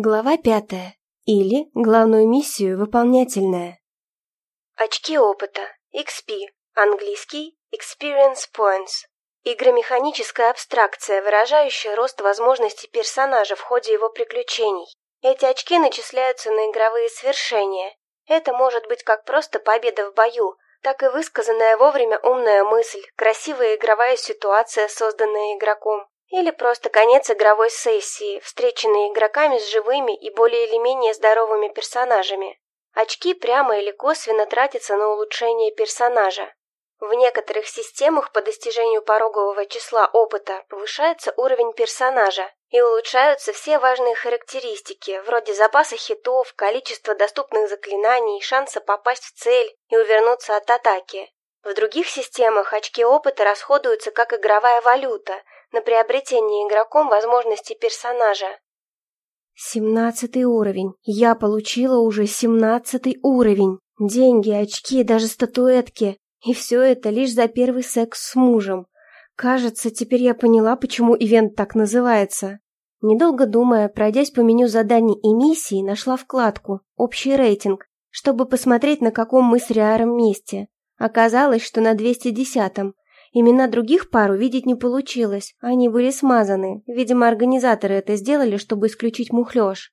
Глава пятая. Или главную миссию выполнительная. Очки опыта. XP. Английский. Experience Points. Игромеханическая абстракция, выражающая рост возможностей персонажа в ходе его приключений. Эти очки начисляются на игровые свершения. Это может быть как просто победа в бою, так и высказанная вовремя умная мысль, красивая игровая ситуация, созданная игроком, или просто конец игровой сессии, встреченные игроками с живыми и более или менее здоровыми персонажами. Очки прямо или косвенно тратятся на улучшение персонажа. В некоторых системах по достижению порогового числа опыта повышается уровень персонажа и улучшаются все важные характеристики, вроде запаса хитов, количества доступных заклинаний, шанса попасть в цель и увернуться от атаки. В других системах очки опыта расходуются как игровая валюта на приобретение игроком возможностей персонажа. Семнадцатый уровень. Я получила уже семнадцатый уровень. Деньги, очки, даже статуэтки. И все это лишь за первый секс с мужем. Кажется, теперь я поняла, почему ивент так называется. Недолго думая, пройдясь по меню заданий и миссий, нашла вкладку «Общий рейтинг», чтобы посмотреть, на каком мы с Риаром месте. Оказалось, что на 210-м. Имена других пар увидеть не получилось, они были смазаны. Видимо, организаторы это сделали, чтобы исключить мухлёж.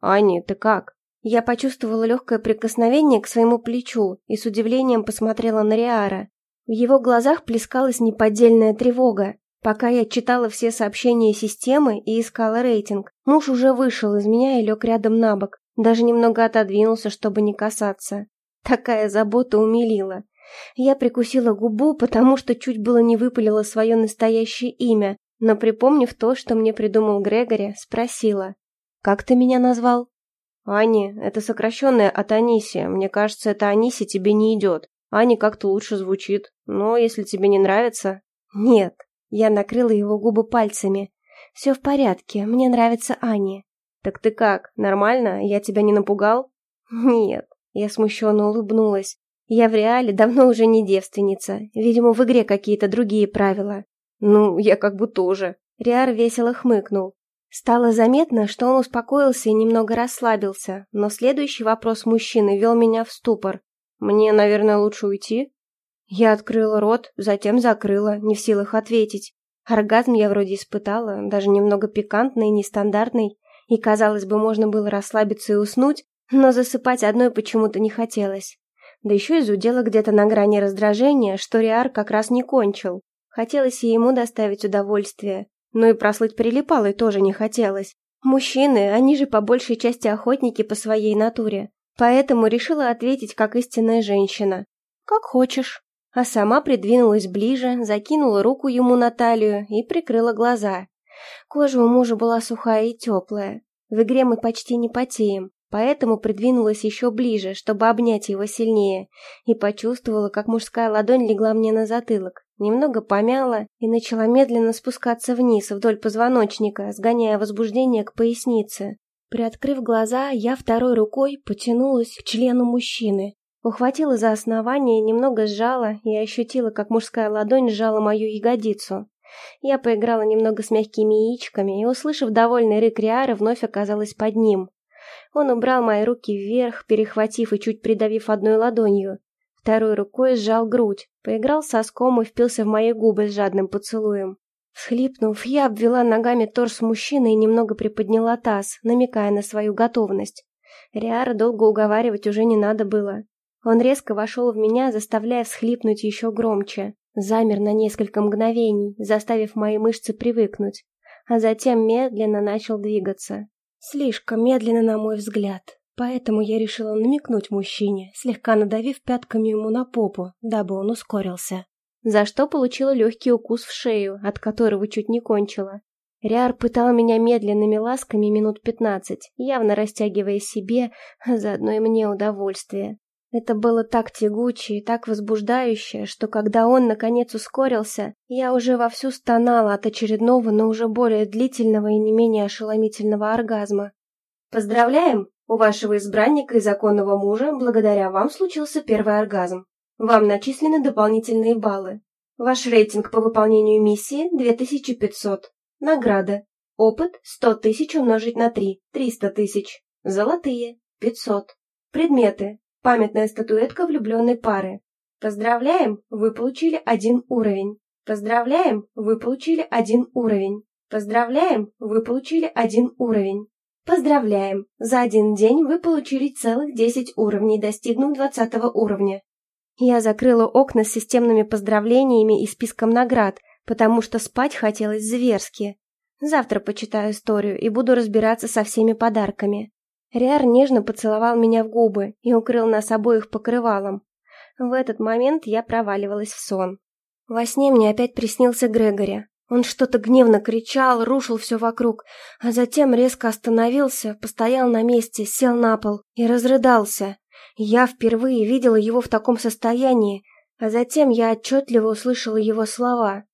«Ани, ты как?» Я почувствовала легкое прикосновение к своему плечу и с удивлением посмотрела на Риара. В его глазах плескалась неподдельная тревога. Пока я читала все сообщения системы и искала рейтинг, муж уже вышел из меня и лег рядом на бок, даже немного отодвинулся, чтобы не касаться. Такая забота умилила. Я прикусила губу, потому что чуть было не выпалила свое настоящее имя, но, припомнив то, что мне придумал Грегори, спросила. «Как ты меня назвал?» «Ани, это сокращенное от Анисия. Мне кажется, это Аниси тебе не идет. Ани как-то лучше звучит. Но если тебе не нравится...» «Нет». Я накрыла его губы пальцами. «Все в порядке, мне нравится Ани». «Так ты как, нормально? Я тебя не напугал?» «Нет». Я смущенно улыбнулась. Я в реале давно уже не девственница. Видимо, в игре какие-то другие правила. Ну, я как бы тоже. Риар весело хмыкнул. Стало заметно, что он успокоился и немного расслабился, но следующий вопрос мужчины вел меня в ступор. «Мне, наверное, лучше уйти?» Я открыла рот, затем закрыла, не в силах ответить. Оргазм я вроде испытала, даже немного пикантный нестандартный, и, казалось бы, можно было расслабиться и уснуть, но засыпать одной почему-то не хотелось. Да еще и зудела где-то на грани раздражения, что Риар как раз не кончил. Хотелось и ему доставить удовольствие, но и прослыть прилипалой тоже не хотелось. Мужчины, они же по большей части охотники по своей натуре. Поэтому решила ответить как истинная женщина. «Как хочешь». А сама придвинулась ближе, закинула руку ему на талию и прикрыла глаза. Кожа у мужа была сухая и теплая. В игре мы почти не потеем, поэтому придвинулась еще ближе, чтобы обнять его сильнее, и почувствовала, как мужская ладонь легла мне на затылок, немного помяла и начала медленно спускаться вниз вдоль позвоночника, сгоняя возбуждение к пояснице. Приоткрыв глаза, я второй рукой потянулась к члену мужчины, ухватила за основание, немного сжала и ощутила, как мужская ладонь сжала мою ягодицу. Я поиграла немного с мягкими яичками и, услышав довольный рык Риары, вновь оказалась под ним. Он убрал мои руки вверх, перехватив и чуть придавив одной ладонью. Второй рукой сжал грудь, поиграл соском и впился в мои губы с жадным поцелуем. Всхлипнув, я обвела ногами торс мужчины и немного приподняла таз, намекая на свою готовность. Риара долго уговаривать уже не надо было. Он резко вошел в меня, заставляя всхлипнуть еще громче. Замер на несколько мгновений, заставив мои мышцы привыкнуть, а затем медленно начал двигаться. Слишком медленно, на мой взгляд. Поэтому я решила намекнуть мужчине, слегка надавив пятками ему на попу, дабы он ускорился. За что получила легкий укус в шею, от которого чуть не кончила. Риар пытал меня медленными ласками минут пятнадцать, явно растягивая себе, а заодно и мне удовольствие. Это было так тягуче и так возбуждающе, что когда он наконец ускорился, я уже вовсю стонала от очередного, но уже более длительного и не менее ошеломительного оргазма. Поздравляем! У вашего избранника и законного мужа благодаря вам случился первый оргазм. Вам начислены дополнительные баллы. Ваш рейтинг по выполнению миссии 2500. Награда. Опыт 100 тысяч умножить на 3 – 300 тысяч. Золотые – 500. Предметы. Памятная статуэтка влюбленной пары. Поздравляем, вы получили один уровень. Поздравляем, вы получили один уровень. Поздравляем, вы получили один уровень. Поздравляем, за один день вы получили целых 10 уровней, достигнув 20 уровня. Я закрыла окна с системными поздравлениями и списком наград, потому что спать хотелось зверски. Завтра почитаю историю и буду разбираться со всеми подарками. Риар нежно поцеловал меня в губы и укрыл нас обоих покрывалом. В этот момент я проваливалась в сон. Во сне мне опять приснился Грегори. Он что-то гневно кричал, рушил все вокруг, а затем резко остановился, постоял на месте, сел на пол и разрыдался. Я впервые видела его в таком состоянии, а затем я отчетливо услышала его слова.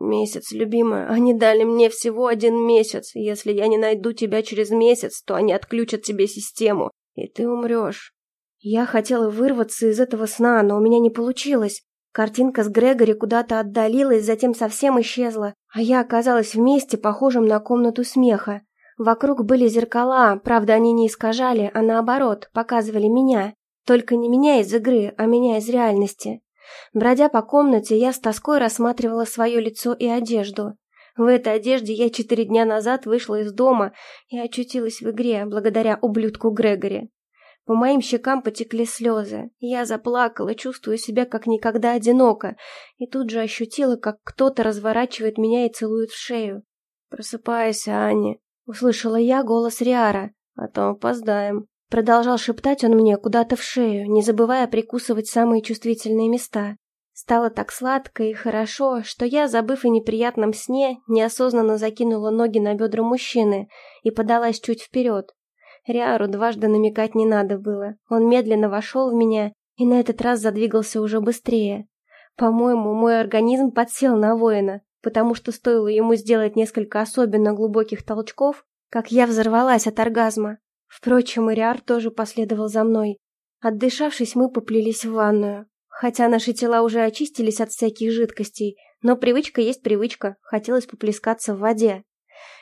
«Месяц, любимая, они дали мне всего один месяц. Если я не найду тебя через месяц, то они отключат тебе систему, и ты умрешь». Я хотела вырваться из этого сна, но у меня не получилось. Картинка с Грегори куда-то отдалилась, затем совсем исчезла, а я оказалась в месте, похожем на комнату смеха. Вокруг были зеркала, правда, они не искажали, а наоборот, показывали меня. Только не меня из игры, а меня из реальности. Бродя по комнате, я с тоской рассматривала свое лицо и одежду. В этой одежде я четыре дня назад вышла из дома и очутилась в игре, благодаря ублюдку Грегори. По моим щекам потекли слезы. Я заплакала, чувствуя себя как никогда одиноко, и тут же ощутила, как кто-то разворачивает меня и целует в шею. «Просыпайся, Аня!» — услышала я голос Риара. «А то опоздаем». Продолжал шептать он мне куда-то в шею, не забывая прикусывать самые чувствительные места. Стало так сладко и хорошо, что я, забыв о неприятном сне, неосознанно закинула ноги на бедра мужчины и подалась чуть вперед. Риару дважды намекать не надо было. Он медленно вошел в меня и на этот раз задвигался уже быстрее. По-моему, мой организм подсел на воина, потому что стоило ему сделать несколько особенно глубоких толчков, как я взорвалась от оргазма. Впрочем, Ириар тоже последовал за мной. Отдышавшись, мы поплелись в ванную. Хотя наши тела уже очистились от всяких жидкостей, но привычка есть привычка, хотелось поплескаться в воде.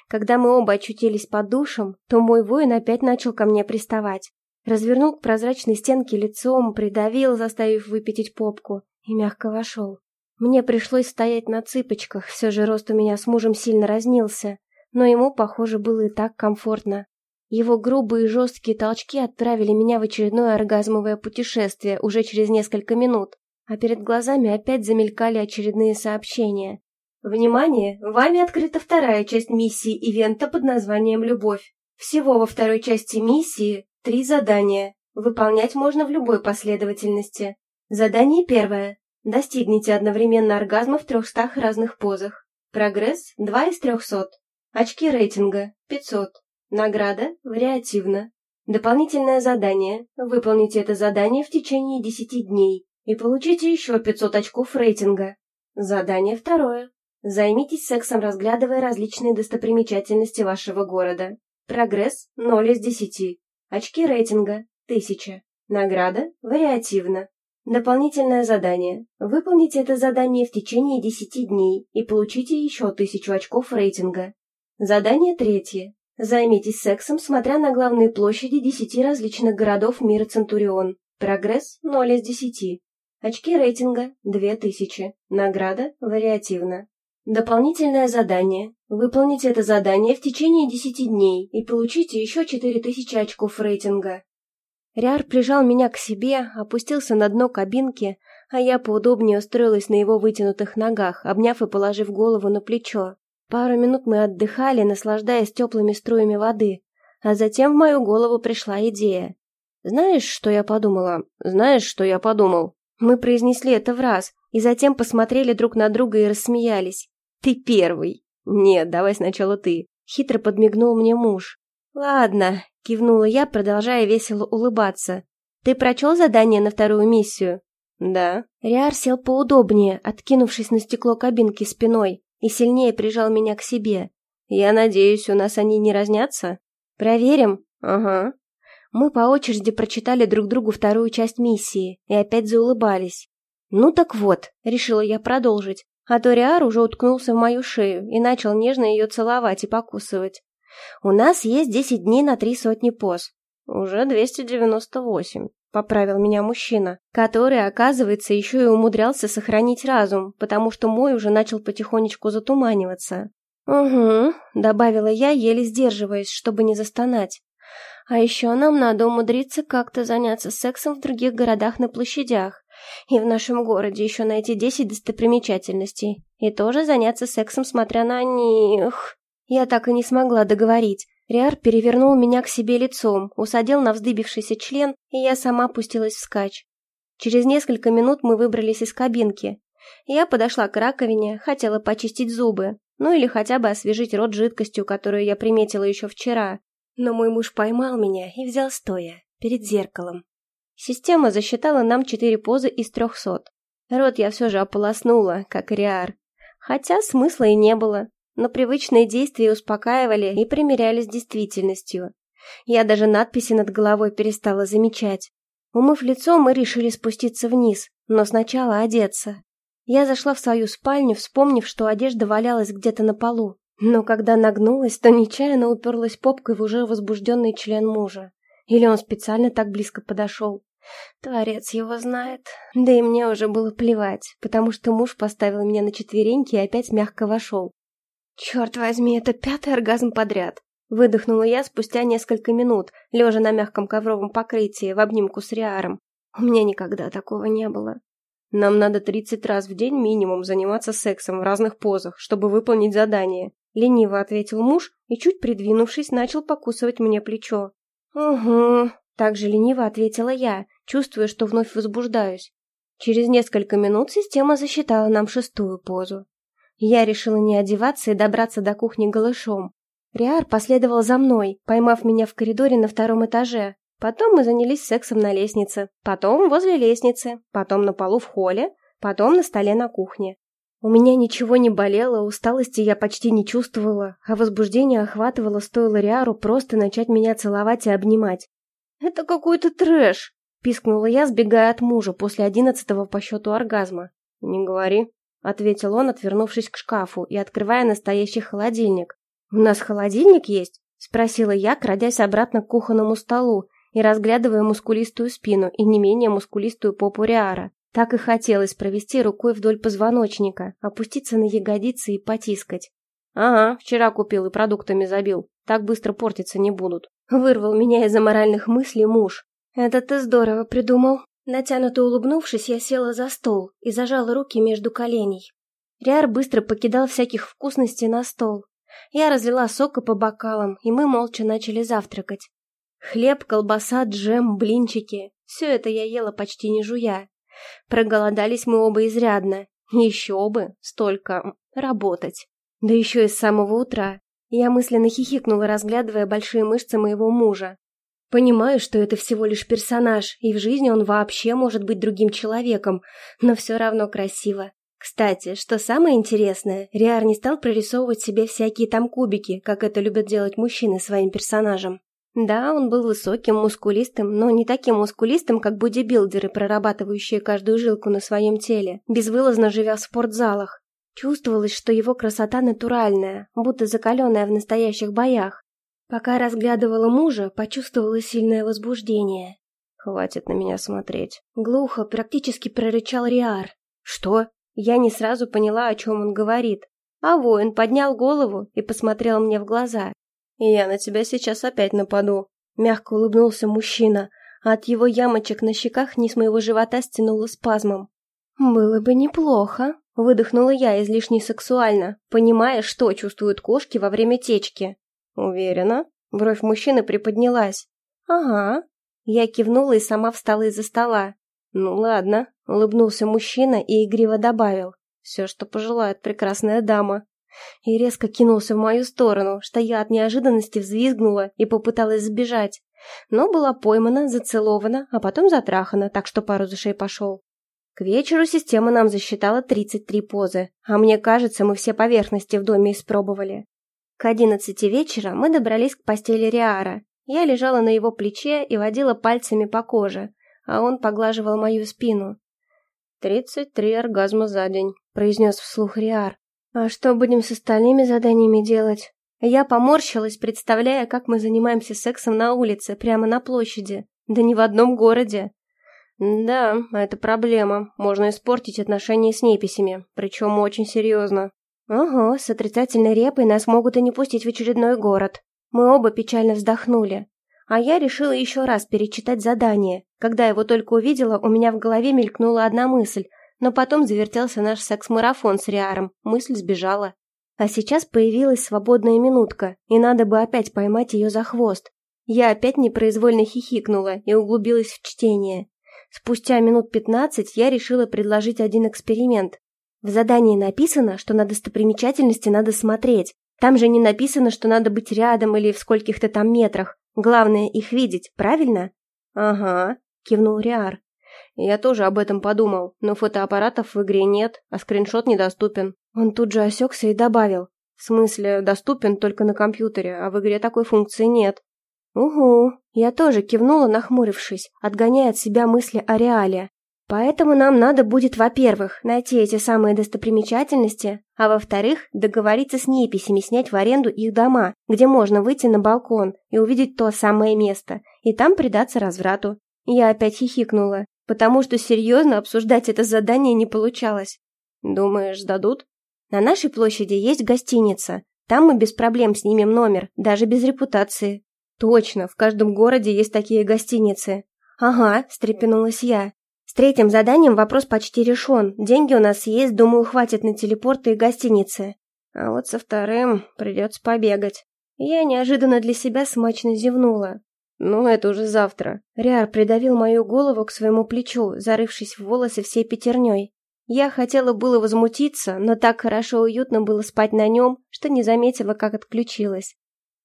Когда мы оба очутились под душем, то мой воин опять начал ко мне приставать. Развернул к прозрачной стенке лицом, придавил, заставив выпятить попку, и мягко вошел. Мне пришлось стоять на цыпочках, все же рост у меня с мужем сильно разнился, но ему, похоже, было и так комфортно. Его грубые и жесткие толчки отправили меня в очередное оргазмовое путешествие уже через несколько минут, а перед глазами опять замелькали очередные сообщения. Внимание! Вами открыта вторая часть миссии ивента под названием «Любовь». Всего во второй части миссии три задания. Выполнять можно в любой последовательности. Задание первое. Достигните одновременно оргазма в трехстах разных позах. Прогресс 2 из 300. Очки рейтинга 500. Награда вариативна. Дополнительное задание. Выполните это задание в течение 10 дней и получите еще 500 очков рейтинга. Задание второе. Займитесь сексом, разглядывая различные достопримечательности вашего города. Прогресс 0 из 10. Очки рейтинга 1000. Награда вариативна. Дополнительное задание. Выполните это задание в течение 10 дней и получите еще 1000 очков рейтинга. Задание третье. Займитесь сексом, смотря на главные площади десяти различных городов мира Центурион. Прогресс 0 из 10. Очки рейтинга 2000. Награда вариативна. Дополнительное задание. Выполните это задание в течение 10 дней и получите еще 4000 очков рейтинга. Риар прижал меня к себе, опустился на дно кабинки, а я поудобнее устроилась на его вытянутых ногах, обняв и положив голову на плечо. Пару минут мы отдыхали, наслаждаясь теплыми струями воды, а затем в мою голову пришла идея. «Знаешь, что я подумала? Знаешь, что я подумал?» Мы произнесли это в раз, и затем посмотрели друг на друга и рассмеялись. «Ты первый!» «Нет, давай сначала ты!» Хитро подмигнул мне муж. «Ладно», — кивнула я, продолжая весело улыбаться. «Ты прочел задание на вторую миссию?» «Да». Риар сел поудобнее, откинувшись на стекло кабинки спиной и сильнее прижал меня к себе. «Я надеюсь, у нас они не разнятся?» «Проверим?» «Ага». Мы по очереди прочитали друг другу вторую часть миссии и опять заулыбались. «Ну так вот», — решила я продолжить, А то Риар уже уткнулся в мою шею и начал нежно ее целовать и покусывать. У нас есть десять дней на три сотни поз. Уже двести девяносто восемь. Поправил меня мужчина, который, оказывается, еще и умудрялся сохранить разум, потому что мой уже начал потихонечку затуманиваться. «Угу», — добавила я, еле сдерживаясь, чтобы не застонать. «А еще нам надо умудриться как-то заняться сексом в других городах на площадях. И в нашем городе еще найти десять достопримечательностей. И тоже заняться сексом, смотря на них...» Я так и не смогла договорить. Риар перевернул меня к себе лицом, усадил на вздыбившийся член, и я сама опустилась вскачь. Через несколько минут мы выбрались из кабинки. Я подошла к раковине, хотела почистить зубы, ну или хотя бы освежить рот жидкостью, которую я приметила еще вчера. Но мой муж поймал меня и взял стоя, перед зеркалом. Система засчитала нам четыре позы из трехсот. Рот я все же ополоснула, как Риар. Хотя смысла и не было но привычные действия успокаивали и примиряли с действительностью. Я даже надписи над головой перестала замечать. Умыв лицо, мы решили спуститься вниз, но сначала одеться. Я зашла в свою спальню, вспомнив, что одежда валялась где-то на полу. Но когда нагнулась, то нечаянно уперлась попкой в уже возбужденный член мужа. Или он специально так близко подошел. Творец его знает. Да и мне уже было плевать, потому что муж поставил меня на четвереньки и опять мягко вошел. «Черт возьми, это пятый оргазм подряд!» Выдохнула я спустя несколько минут, лежа на мягком ковровом покрытии в обнимку с Риаром. У меня никогда такого не было. Нам надо тридцать раз в день минимум заниматься сексом в разных позах, чтобы выполнить задание. Лениво ответил муж и, чуть придвинувшись, начал покусывать мне плечо. «Угу», — также лениво ответила я, чувствуя, что вновь возбуждаюсь. Через несколько минут система засчитала нам шестую позу. Я решила не одеваться и добраться до кухни голышом. Риар последовал за мной, поймав меня в коридоре на втором этаже. Потом мы занялись сексом на лестнице, потом возле лестницы, потом на полу в холле, потом на столе на кухне. У меня ничего не болело, усталости я почти не чувствовала, а возбуждение охватывало, стоило Риару просто начать меня целовать и обнимать. «Это какой-то трэш!» – пискнула я, сбегая от мужа после одиннадцатого по счету оргазма. «Не говори», ответил он, отвернувшись к шкафу и открывая настоящий холодильник. «У нас холодильник есть?» — спросила я, крадясь обратно к кухонному столу и разглядывая мускулистую спину и не менее мускулистую попу Риара. Так и хотелось провести рукой вдоль позвоночника, опуститься на ягодицы и потискать. «Ага, вчера купил и продуктами забил. Так быстро портиться не будут». Вырвал меня из аморальных мыслей муж. «Это ты здорово придумал», Натянуто улыбнувшись, я села за стол и зажала руки между коленей. Риар быстро покидал всяких вкусностей на стол. Я разлила сока по бокалам, и мы молча начали завтракать. Хлеб, колбаса, джем, блинчики — все это я ела почти не жуя. Проголодались мы оба изрядно. Еще бы, столько работать. Да еще и с самого утра. Я мысленно хихикнула, разглядывая большие мышцы моего мужа. Понимаю, что это всего лишь персонаж, и в жизни он вообще может быть другим человеком, но все равно красиво. Кстати, что самое интересное, Риар не стал прорисовывать себе всякие там кубики, как это любят делать мужчины своим персонажам. Да, он был высоким, мускулистым, но не таким мускулистым, как бодибилдеры, прорабатывающие каждую жилку на своем теле, безвылазно живя в спортзалах. Чувствовалось, что его красота натуральная, будто закаленная в настоящих боях. Пока разглядывала мужа, почувствовала сильное возбуждение. «Хватит на меня смотреть». Глухо, практически прорычал Риар. «Что?» Я не сразу поняла, о чем он говорит. А воин поднял голову и посмотрел мне в глаза. «Я на тебя сейчас опять нападу», — мягко улыбнулся мужчина, а от его ямочек на щеках низ моего живота стянуло спазмом. «Было бы неплохо», — выдохнула я излишне сексуально, понимая, что чувствуют кошки во время течки. «Уверена?» Бровь мужчины приподнялась. «Ага». Я кивнула и сама встала из-за стола. «Ну ладно», — улыбнулся мужчина и игриво добавил. «Все, что пожелает прекрасная дама». И резко кинулся в мою сторону, что я от неожиданности взвизгнула и попыталась сбежать. Но была поймана, зацелована, а потом затрахана, так что пару за пошел. К вечеру система нам засчитала 33 позы, а мне кажется, мы все поверхности в доме испробовали. К одиннадцати вечера мы добрались к постели Риара. Я лежала на его плече и водила пальцами по коже, а он поглаживал мою спину. «Тридцать три оргазма за день», — произнес вслух Риар. «А что будем с остальными заданиями делать?» Я поморщилась, представляя, как мы занимаемся сексом на улице, прямо на площади. Да не в одном городе. Да, это проблема. Можно испортить отношения с неписями, причем очень серьезно. Ого, с отрицательной репой нас могут и не пустить в очередной город. Мы оба печально вздохнули. А я решила еще раз перечитать задание. Когда его только увидела, у меня в голове мелькнула одна мысль, но потом завертелся наш секс-марафон с Риаром. Мысль сбежала. А сейчас появилась свободная минутка, и надо бы опять поймать ее за хвост. Я опять непроизвольно хихикнула и углубилась в чтение. Спустя минут пятнадцать я решила предложить один эксперимент. В задании написано, что на достопримечательности надо смотреть. Там же не написано, что надо быть рядом или в скольких-то там метрах. Главное их видеть, правильно? Ага, кивнул Риар. Я тоже об этом подумал, но фотоаппаратов в игре нет, а скриншот недоступен. Он тут же осекся и добавил. В смысле, доступен только на компьютере, а в игре такой функции нет. Угу, я тоже кивнула, нахмурившись, отгоняя от себя мысли о реале. Поэтому нам надо будет, во-первых, найти эти самые достопримечательности, а во-вторых, договориться с неписями снять в аренду их дома, где можно выйти на балкон и увидеть то самое место, и там предаться разврату. Я опять хихикнула, потому что серьезно обсуждать это задание не получалось. Думаешь, сдадут? На нашей площади есть гостиница. Там мы без проблем снимем номер, даже без репутации. Точно, в каждом городе есть такие гостиницы. Ага, встрепенулась я. Третьим заданием вопрос почти решен. Деньги у нас есть, думаю, хватит на телепорты и гостиницы. А вот со вторым придется побегать. Я неожиданно для себя смачно зевнула. «Ну, это уже завтра». Риар придавил мою голову к своему плечу, зарывшись в волосы всей пятерней. Я хотела было возмутиться, но так хорошо уютно было спать на нем, что не заметила, как отключилась.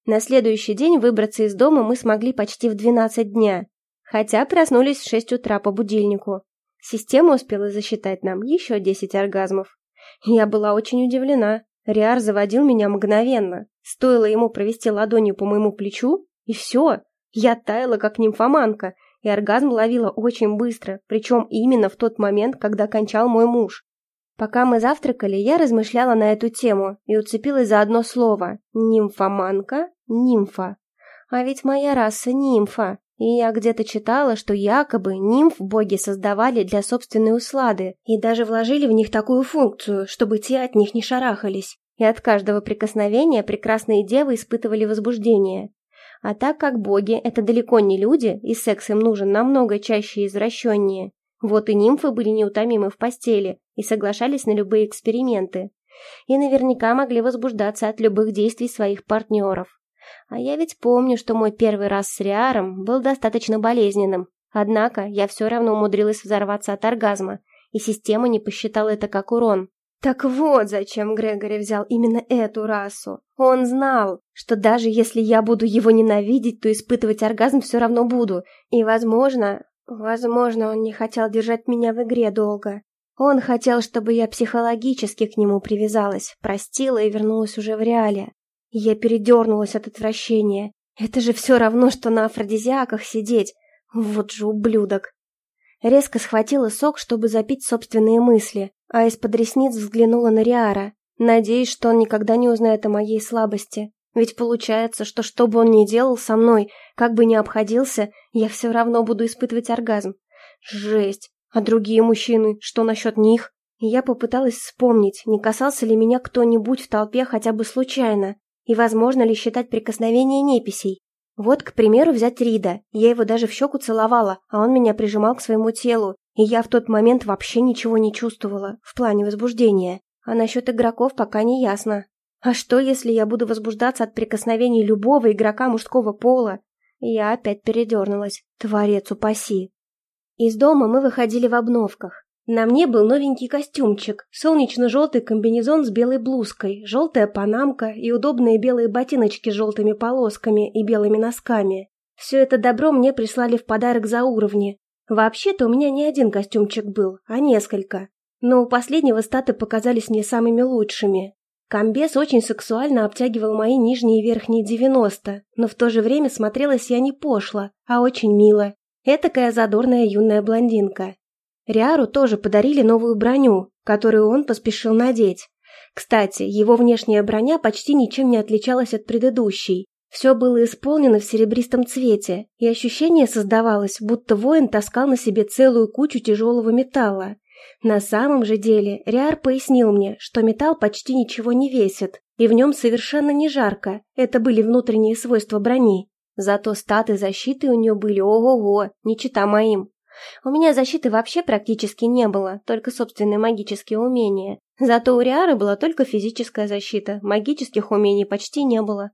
На следующий день выбраться из дома мы смогли почти в 12 дня, хотя проснулись в 6 утра по будильнику. Система успела засчитать нам еще 10 оргазмов. Я была очень удивлена. Риар заводил меня мгновенно. Стоило ему провести ладонью по моему плечу, и все. Я таяла, как нимфоманка, и оргазм ловила очень быстро, причем именно в тот момент, когда кончал мой муж. Пока мы завтракали, я размышляла на эту тему и уцепилась за одно слово – нимфоманка, нимфа. А ведь моя раса нимфа, и я где-то читала, что якобы нимф боги создавали для собственной услады и даже вложили в них такую функцию, чтобы те от них не шарахались. И от каждого прикосновения прекрасные девы испытывали возбуждение. А так как боги – это далеко не люди, и секс им нужен намного чаще и извращеннее, вот и нимфы были неутомимы в постели и соглашались на любые эксперименты. И наверняка могли возбуждаться от любых действий своих партнеров. А я ведь помню, что мой первый раз с Риаром был достаточно болезненным. Однако я все равно умудрилась взорваться от оргазма, и система не посчитала это как урон. Так вот, зачем Грегори взял именно эту расу. Он знал, что даже если я буду его ненавидеть, то испытывать оргазм все равно буду. И, возможно, возможно, он не хотел держать меня в игре долго. Он хотел, чтобы я психологически к нему привязалась, простила и вернулась уже в реале. Я передернулась от отвращения. Это же все равно, что на афродизиаках сидеть. Вот же ублюдок. Резко схватила сок, чтобы запить собственные мысли а из-под ресниц взглянула на Риара, надеясь, что он никогда не узнает о моей слабости. Ведь получается, что что бы он ни делал со мной, как бы ни обходился, я все равно буду испытывать оргазм. Жесть. А другие мужчины, что насчет них? Я попыталась вспомнить, не касался ли меня кто-нибудь в толпе хотя бы случайно, и возможно ли считать прикосновение неписей. Вот, к примеру, взять Рида. Я его даже в щеку целовала, а он меня прижимал к своему телу, и я в тот момент вообще ничего не чувствовала в плане возбуждения. А насчет игроков пока не ясно. А что, если я буду возбуждаться от прикосновений любого игрока мужского пола? Я опять передернулась. Творец упаси. Из дома мы выходили в обновках. На мне был новенький костюмчик, солнечно-желтый комбинезон с белой блузкой, желтая панамка и удобные белые ботиночки с желтыми полосками и белыми носками. Все это добро мне прислали в подарок за уровни, Вообще-то у меня не один костюмчик был, а несколько. Но у последнего статы показались мне самыми лучшими. Комбез очень сексуально обтягивал мои нижние и верхние 90, но в то же время смотрелась я не пошло, а очень мило. Этакая задорная юная блондинка. Риару тоже подарили новую броню, который он поспешил надеть. Кстати, его внешняя броня почти ничем не отличалась от предыдущей. Все было исполнено в серебристом цвете, и ощущение создавалось, будто воин таскал на себе целую кучу тяжелого металла. На самом же деле Риар пояснил мне, что металл почти ничего не весит, и в нем совершенно не жарко, это были внутренние свойства брони. Зато статы защиты у нее были ого-го, не чита моим. У меня защиты вообще практически не было, только собственные магические умения. Зато у Риары была только физическая защита, магических умений почти не было.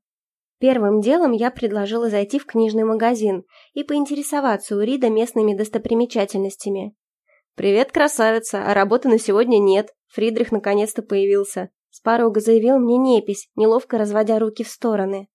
Первым делом я предложила зайти в книжный магазин и поинтересоваться у Рида местными достопримечательностями. «Привет, красавица, а работы на сегодня нет. Фридрих наконец-то появился», — с порога заявил мне непись, неловко разводя руки в стороны.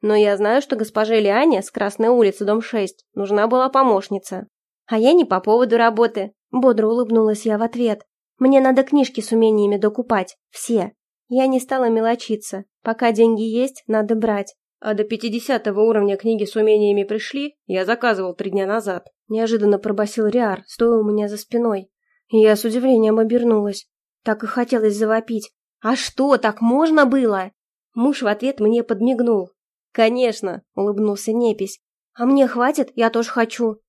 «Но я знаю, что госпоже Лиане с Красной улицы, дом 6, нужна была помощница». «А я не по поводу работы», — бодро улыбнулась я в ответ. «Мне надо книжки с умениями докупать. Все. Я не стала мелочиться. Пока деньги есть, надо брать. А до пятидесятого уровня книги с умениями пришли, я заказывал три дня назад. Неожиданно пробасил Риар, стоя у меня за спиной. я с удивлением обернулась. Так и хотелось завопить. «А что, так можно было?» Муж в ответ мне подмигнул. «Конечно», — улыбнулся Непись. «А мне хватит? Я тоже хочу».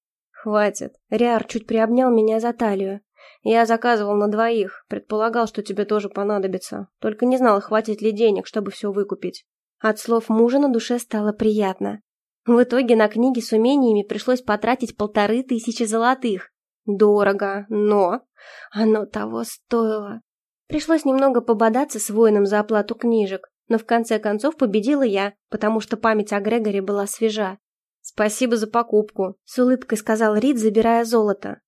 «Хватит». Риар чуть приобнял меня за талию. «Я заказывал на двоих. Предполагал, что тебе тоже понадобится. Только не знал, хватит ли денег, чтобы все выкупить». От слов мужа на душе стало приятно. В итоге на книги с умениями пришлось потратить полторы тысячи золотых. Дорого, но оно того стоило. Пришлось немного пободаться с воином за оплату книжек, но в конце концов победила я, потому что память о Грегоре была свежа. «Спасибо за покупку», — с улыбкой сказал Рид, забирая золото.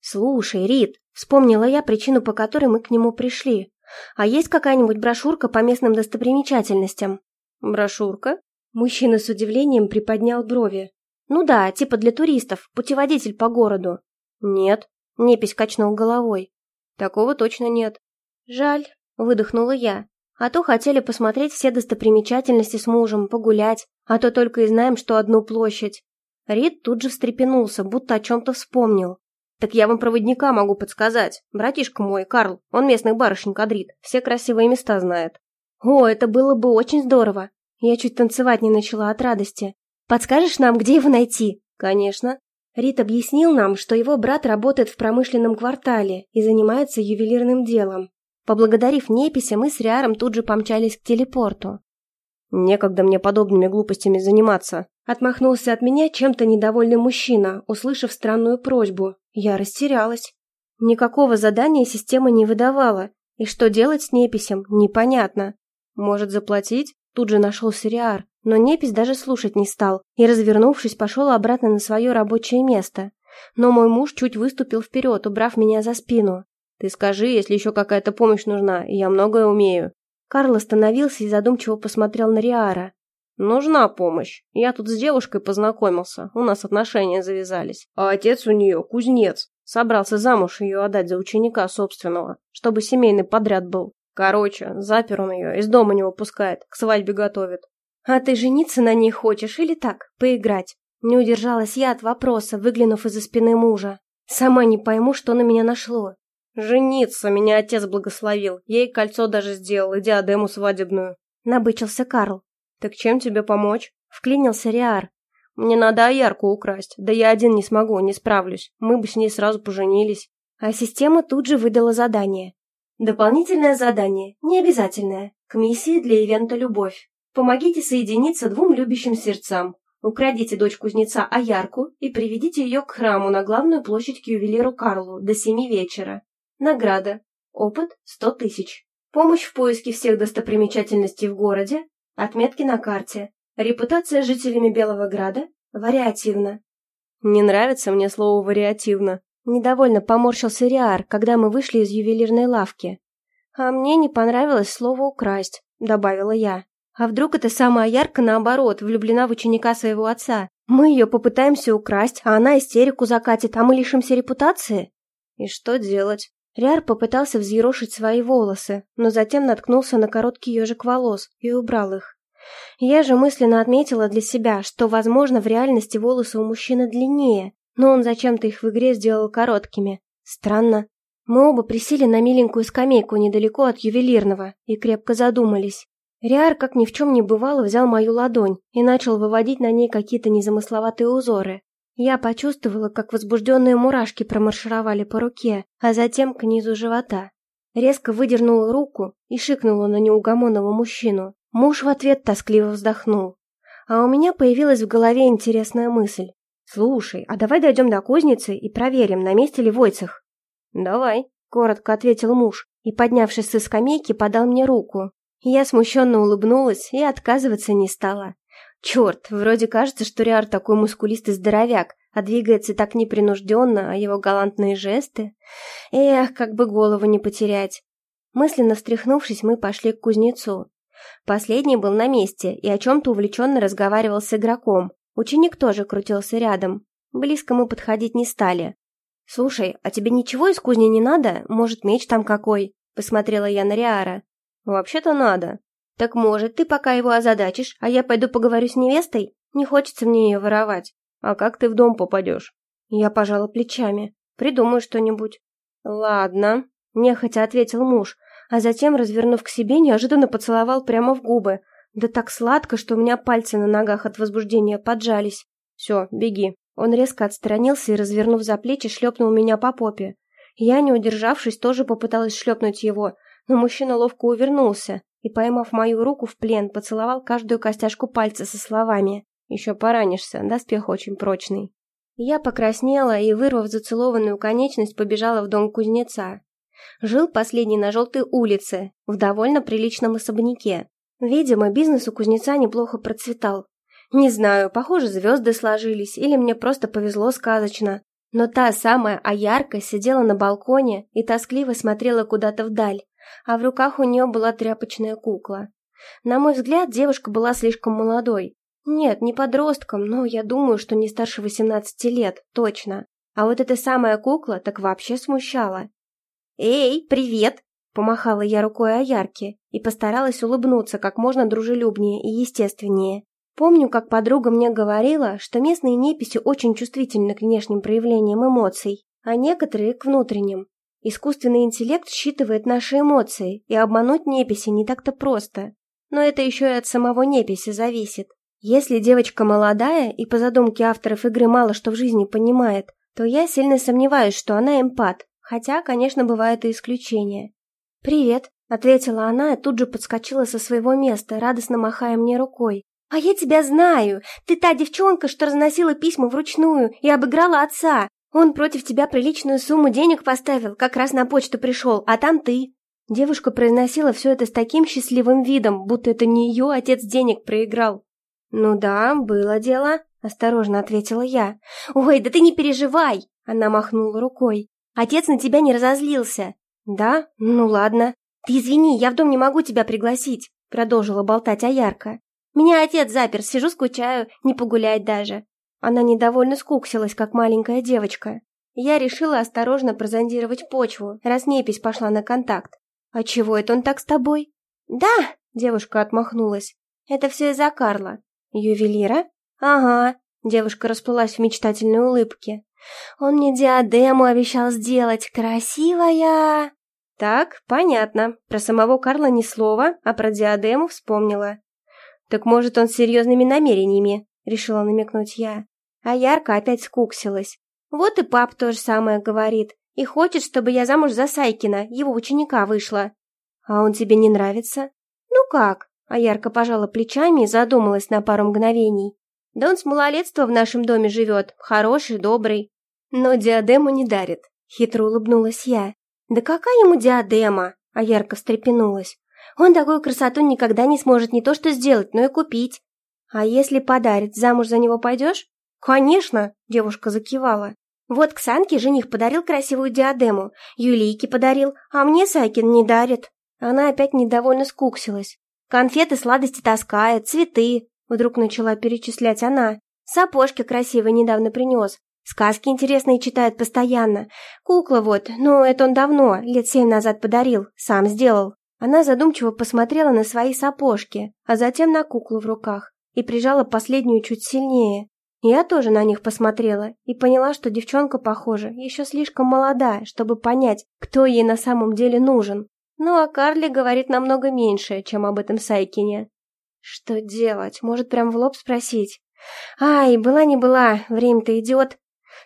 «Слушай, Рид, вспомнила я причину, по которой мы к нему пришли. А есть какая-нибудь брошюрка по местным достопримечательностям?» «Брошюрка?» Мужчина с удивлением приподнял брови. «Ну да, типа для туристов, путеводитель по городу». «Нет», — Непись качнул головой. «Такого точно нет». «Жаль», — выдохнула я. «А то хотели посмотреть все достопримечательности с мужем, погулять, а то только и знаем, что одну площадь». Рид тут же встрепенулся, будто о чем-то вспомнил. «Так я вам проводника могу подсказать. Братишка мой, Карл, он местный барышень кадрит, все красивые места знает». «О, это было бы очень здорово!» Я чуть танцевать не начала от радости. «Подскажешь нам, где его найти?» «Конечно». Рит объяснил нам, что его брат работает в промышленном квартале и занимается ювелирным делом. Поблагодарив Непися, мы с Риаром тут же помчались к телепорту. «Некогда мне подобными глупостями заниматься», — отмахнулся от меня чем-то недовольный мужчина, услышав странную просьбу. Я растерялась. Никакого задания система не выдавала, и что делать с Неписем, непонятно. «Может, заплатить?» Тут же нашелся Риар, но Непись даже слушать не стал и, развернувшись, пошел обратно на свое рабочее место. Но мой муж чуть выступил вперед, убрав меня за спину. «Ты скажи, если еще какая-то помощь нужна, я многое умею». Карл остановился и задумчиво посмотрел на Риара. «Нужна помощь. Я тут с девушкой познакомился, у нас отношения завязались. А отец у нее кузнец. Собрался замуж ее отдать за ученика собственного, чтобы семейный подряд был. Короче, запер он ее, из дома не выпускает, к свадьбе готовит. А ты жениться на ней хочешь или так, поиграть? Не удержалась я от вопроса, выглянув из-за спины мужа. Сама не пойму, что на меня нашло. Жениться меня отец благословил. Ей кольцо даже сделал и диадему свадебную. Набычился Карл. Так чем тебе помочь? Вклинился Риар. Мне надо Аярку украсть. Да я один не смогу, не справлюсь. Мы бы с ней сразу поженились. А система тут же выдала задание. Дополнительное задание, необязательное, к миссии для ивента «Любовь». Помогите соединиться двум любящим сердцам. Украдите дочь кузнеца Аярку и приведите ее к храму на главную площадь к ювелиру Карлу до семи вечера. Награда. Опыт – сто тысяч. Помощь в поиске всех достопримечательностей в городе. Отметки на карте. Репутация жителями Белого Града. Вариативно. Не нравится мне слово «вариативно». Недовольно поморщился Риар, когда мы вышли из ювелирной лавки. «А мне не понравилось слово «украсть», — добавила я. «А вдруг эта самая ярко, наоборот, влюблена в ученика своего отца? Мы ее попытаемся украсть, а она истерику закатит, а мы лишимся репутации?» «И что делать?» Риар попытался взъерошить свои волосы, но затем наткнулся на короткий ежик волос и убрал их. Я же мысленно отметила для себя, что, возможно, в реальности волосы у мужчины длиннее, но он зачем-то их в игре сделал короткими. Странно. Мы оба присели на миленькую скамейку недалеко от ювелирного и крепко задумались. Риар, как ни в чем не бывало, взял мою ладонь и начал выводить на ней какие-то незамысловатые узоры. Я почувствовала, как возбужденные мурашки промаршировали по руке, а затем к низу живота. Резко выдернула руку и шикнула на неугомонного мужчину. Муж в ответ тоскливо вздохнул. А у меня появилась в голове интересная мысль. «Слушай, а давай дойдем до кузницы и проверим, на месте ли Войцех?» «Давай», — коротко ответил муж и, поднявшись со скамейки, подал мне руку. Я смущенно улыбнулась и отказываться не стала. Черт, вроде кажется, что Риар такой мускулистый здоровяк, а двигается так непринужденно, а его галантные жесты... Эх, как бы голову не потерять. Мысленно встряхнувшись, мы пошли к кузнецу. Последний был на месте и о чем-то увлеченно разговаривал с игроком. Ученик тоже крутился рядом. Близко мы подходить не стали. «Слушай, а тебе ничего из кузни не надо? Может, меч там какой?» Посмотрела я на Риара. «Вообще-то надо». «Так может, ты пока его озадачишь, а я пойду поговорю с невестой? Не хочется мне ее воровать». «А как ты в дом попадешь?» Я пожала плечами. «Придумаю что-нибудь». «Ладно», — нехотя ответил муж, а затем, развернув к себе, неожиданно поцеловал прямо в губы. Да так сладко, что у меня пальцы на ногах от возбуждения поджались. «Все, беги». Он резко отстранился и, развернув за плечи, шлепнул меня по попе. Я, не удержавшись, тоже попыталась шлепнуть его, но мужчина ловко увернулся и, поймав мою руку в плен, поцеловал каждую костяшку пальца со словами «Еще поранишься, доспех очень прочный». Я покраснела и, вырвав зацелованную конечность, побежала в дом кузнеца. Жил последний на желтой улице, в довольно приличном особняке. Видимо, бизнес у кузнеца неплохо процветал. Не знаю, похоже, звезды сложились, или мне просто повезло сказочно. Но та самая Аярка сидела на балконе и тоскливо смотрела куда-то вдаль, а в руках у нее была тряпочная кукла. На мой взгляд, девушка была слишком молодой. Нет, не подростком, но я думаю, что не старше 18 лет, точно. А вот эта самая кукла так вообще смущала. «Эй, привет!» – помахала я рукой Аярке и постаралась улыбнуться как можно дружелюбнее и естественнее. Помню, как подруга мне говорила, что местные неписи очень чувствительны к внешним проявлениям эмоций, а некоторые – к внутренним. Искусственный интеллект считывает наши эмоции, и обмануть неписи не так-то просто. Но это еще и от самого неписи зависит. Если девочка молодая и по задумке авторов игры мало что в жизни понимает, то я сильно сомневаюсь, что она эмпат, хотя, конечно, бывают и исключения. «Привет», — ответила она и тут же подскочила со своего места, радостно махая мне рукой. «А я тебя знаю! Ты та девчонка, что разносила письма вручную и обыграла отца! Он против тебя приличную сумму денег поставил, как раз на почту пришел, а там ты. Девушка произносила все это с таким счастливым видом, будто это не ее отец денег проиграл. «Ну да, было дело», — осторожно ответила я. «Ой, да ты не переживай!» — она махнула рукой. «Отец на тебя не разозлился». «Да? Ну ладно. Ты извини, я в дом не могу тебя пригласить», — продолжила болтать Аярка. «Меня отец запер, сижу скучаю, не погулять даже. Она недовольно скуксилась, как маленькая девочка. Я решила осторожно прозондировать почву, раз непись пошла на контакт. «А чего это он так с тобой?» «Да!» — девушка отмахнулась. «Это все из-за Карла». «Ювелира?» «Ага», — девушка расплылась в мечтательной улыбке. «Он мне диадему обещал сделать. Красивая!» «Так, понятно. Про самого Карла ни слова, а про диадему вспомнила». «Так может, он с серьезными намерениями?» — решила намекнуть я. А Ярко опять скуксилась. Вот и пап то же самое говорит. И хочет, чтобы я замуж за Сайкина, его ученика, вышла. А он тебе не нравится? Ну как? А Ярко пожала плечами и задумалась на пару мгновений. Да он с малолетства в нашем доме живет, хороший, добрый. Но диадему не дарит. Хитро улыбнулась я. Да какая ему диадема? А Ярко встрепенулась. Он такую красоту никогда не сможет не то что сделать, но и купить. А если подарит, замуж за него пойдешь? «Конечно!» – девушка закивала. «Вот Ксанке жених подарил красивую диадему, Юлийке подарил, а мне Сайкин не дарит». Она опять недовольно скуксилась. «Конфеты, сладости таскает, цветы», – вдруг начала перечислять она. «Сапожки красивые недавно принес, Сказки интересные читает постоянно. Кукла вот, но это он давно, лет семь назад подарил, сам сделал. Она задумчиво посмотрела на свои сапожки, а затем на куклу в руках и прижала последнюю чуть сильнее. Я тоже на них посмотрела и поняла, что девчонка, похоже, еще слишком молодая, чтобы понять, кто ей на самом деле нужен. Ну а Карли говорит намного меньше, чем об этом Сайкине. Что делать? Может, прям в лоб спросить? Ай, была не была, время-то идет.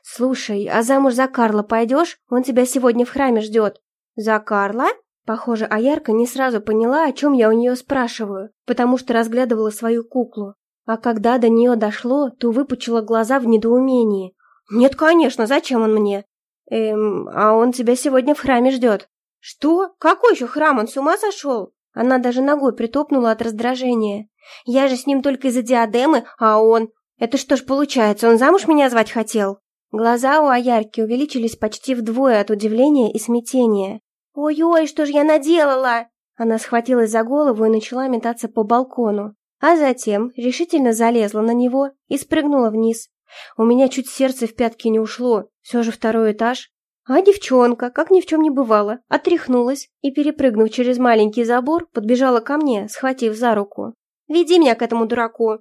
Слушай, а замуж за Карла пойдешь? Он тебя сегодня в храме ждет. За Карла? Похоже, Аярка не сразу поняла, о чем я у нее спрашиваю, потому что разглядывала свою куклу. А когда до нее дошло, то выпучила глаза в недоумении. «Нет, конечно, зачем он мне?» «Эм, а он тебя сегодня в храме ждет». «Что? Какой еще храм? Он с ума сошел?» Она даже ногой притопнула от раздражения. «Я же с ним только из-за диадемы, а он...» «Это что ж получается, он замуж меня звать хотел?» Глаза у Аярки увеличились почти вдвое от удивления и смятения. «Ой-ой, что ж я наделала?» Она схватилась за голову и начала метаться по балкону, а затем решительно залезла на него и спрыгнула вниз. У меня чуть сердце в пятки не ушло, все же второй этаж. А девчонка, как ни в чем не бывало, отряхнулась и, перепрыгнув через маленький забор, подбежала ко мне, схватив за руку. «Веди меня к этому дураку!»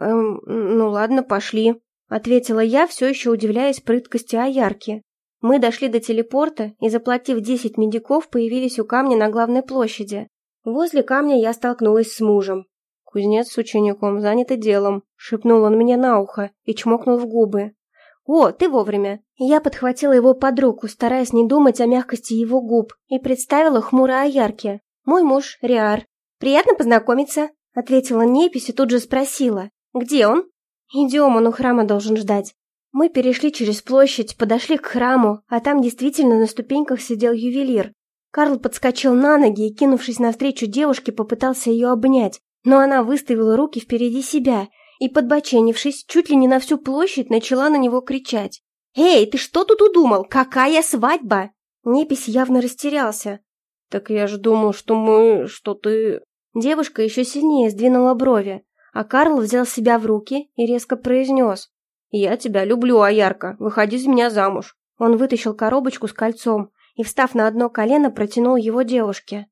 «Эм, ну ладно, пошли», — ответила я, все еще удивляясь прыткости Аярки. Мы дошли до телепорта и, заплатив 10 медиков, появились у камня на главной площади. Возле камня я столкнулась с мужем. «Кузнец с учеником заняты делом», — шепнул он мне на ухо и чмокнул в губы. «О, ты вовремя!» Я подхватила его под руку, стараясь не думать о мягкости его губ, и представила хмуро Аярке. «Мой муж, Риар. Приятно познакомиться», — ответила Непись и тут же спросила. «Где он?» «Идем, он у храма должен ждать». Мы перешли через площадь, подошли к храму, а там действительно на ступеньках сидел ювелир. Карл подскочил на ноги и, кинувшись навстречу девушке, попытался ее обнять, но она выставила руки впереди себя и, подбоченившись, чуть ли не на всю площадь начала на него кричать. «Эй, ты что тут удумал? Какая свадьба?» Непись явно растерялся. «Так я же думал, что мы... что ты...» Девушка еще сильнее сдвинула брови, а Карл взял себя в руки и резко произнес. «Я тебя люблю, Аярка, выходи за меня замуж». Он вытащил коробочку с кольцом и, встав на одно колено, протянул его девушке.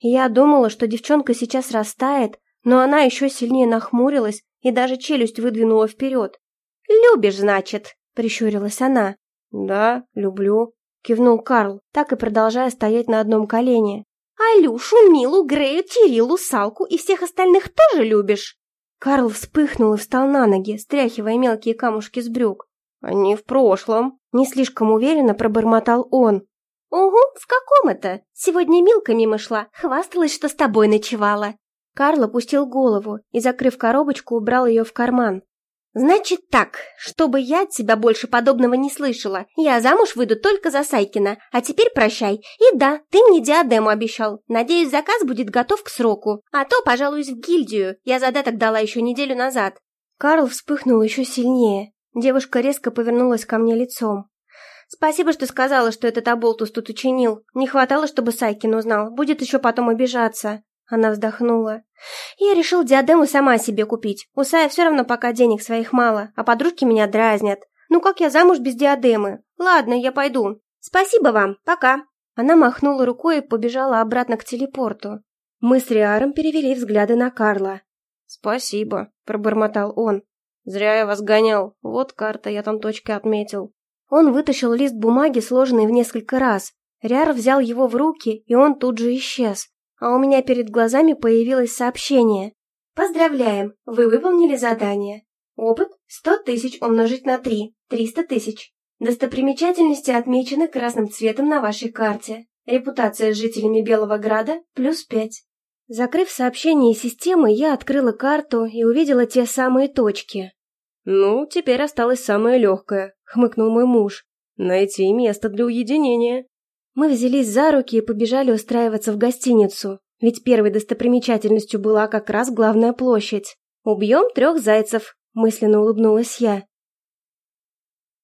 Я думала, что девчонка сейчас растает, но она еще сильнее нахмурилась и даже челюсть выдвинула вперед. «Любишь, значит?» — прищурилась она. «Да, люблю», — кивнул Карл, так и продолжая стоять на одном колене. «Алюшу, Милу, Грею, Тирилу, Салку и всех остальных тоже любишь?» Карл вспыхнул и встал на ноги, стряхивая мелкие камушки с брюк. «Они в прошлом», — не слишком уверенно пробормотал он. «Угу, в каком это? Сегодня Милка мимо шла, хвасталась, что с тобой ночевала». Карл опустил голову и, закрыв коробочку, убрал ее в карман. «Значит так, чтобы я от тебя больше подобного не слышала, я замуж выйду только за Сайкина, а теперь прощай. И да, ты мне диадему обещал. Надеюсь, заказ будет готов к сроку, а то пожалуюсь в гильдию, я задаток дала еще неделю назад». Карл вспыхнул еще сильнее. Девушка резко повернулась ко мне лицом. «Спасибо, что сказала, что этот оболтус тут учинил. Не хватало, чтобы Сайкин узнал. Будет еще потом обижаться». Она вздохнула. «Я решил диадему сама себе купить. У Сая все равно пока денег своих мало, а подружки меня дразнят. Ну как я замуж без диадемы? Ладно, я пойду. Спасибо вам, пока». Она махнула рукой и побежала обратно к телепорту. Мы с Риаром перевели взгляды на Карла. «Спасибо», — пробормотал он. «Зря я вас гонял. Вот карта, я там точки отметил». Он вытащил лист бумаги, сложенный в несколько раз. Риар взял его в руки, и он тут же исчез а у меня перед глазами появилось сообщение. Поздравляем, вы выполнили задание. Опыт 100 тысяч умножить на 3, 300 тысяч. Достопримечательности отмечены красным цветом на вашей карте. Репутация с жителями Белого Града плюс 5. Закрыв сообщение системы, я открыла карту и увидела те самые точки. «Ну, теперь осталось самое легкое», — хмыкнул мой муж. «Найти место для уединения». Мы взялись за руки и побежали устраиваться в гостиницу, ведь первой достопримечательностью была как раз главная площадь. «Убьем трех зайцев», — мысленно улыбнулась я.